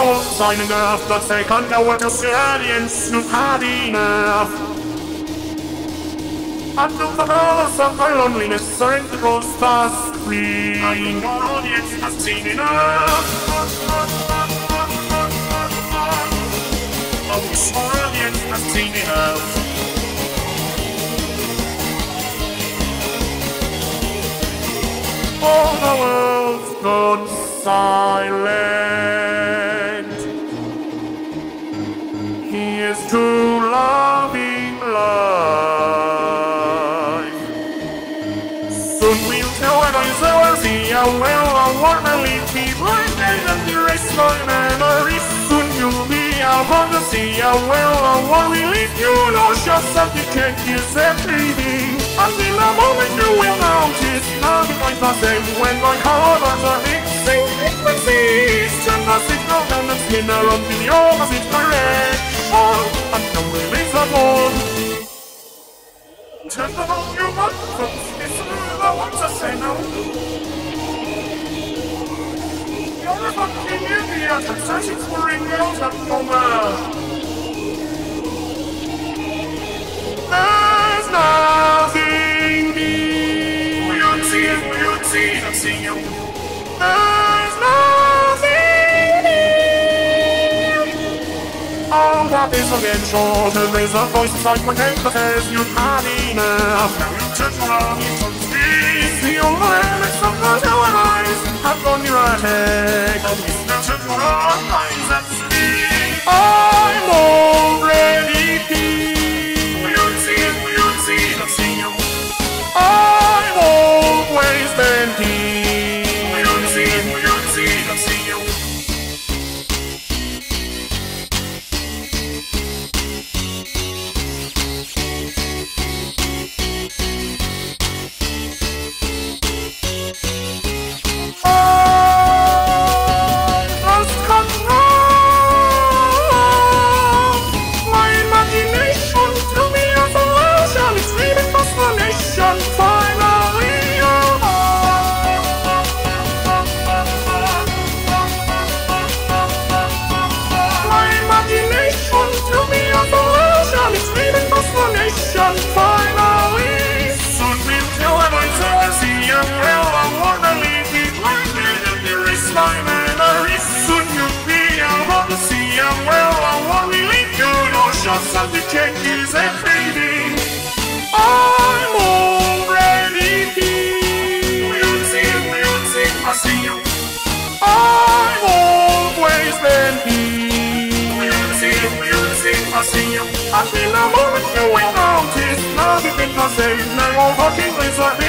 Was sign enough, the second hour to science, not hard enough. Under the colors of my loneliness are the rose fast free. I know audience has seen enough. Has seen enough. All the world's gone silent. I will see how well I wanna leave me blinded and erase my memories. Soon you'll be out on the sea how well I wanna leave you. No shots that you can't use everything. Until the moment you will notice quite the same when my heart was a mixing frequencies Turn the signal and the skin around in oh, the opposite direction And now release the moon Turn the volume up, folks The to say no You're There's nothing new. We'll see, we'll see, I'll see you. There's nothing new. All that is again short, and there's a voice inside my head that says you've had enough. Now you turn around, you turn to speak. The old limits of the our eyes have gone erratic. And we start to draw our no shots of the changes everything. I'm already here. We'll see, I see you. I've always been here. We'll see, I see you. I feel a moment going out. It's not even the same. Now all fucking is a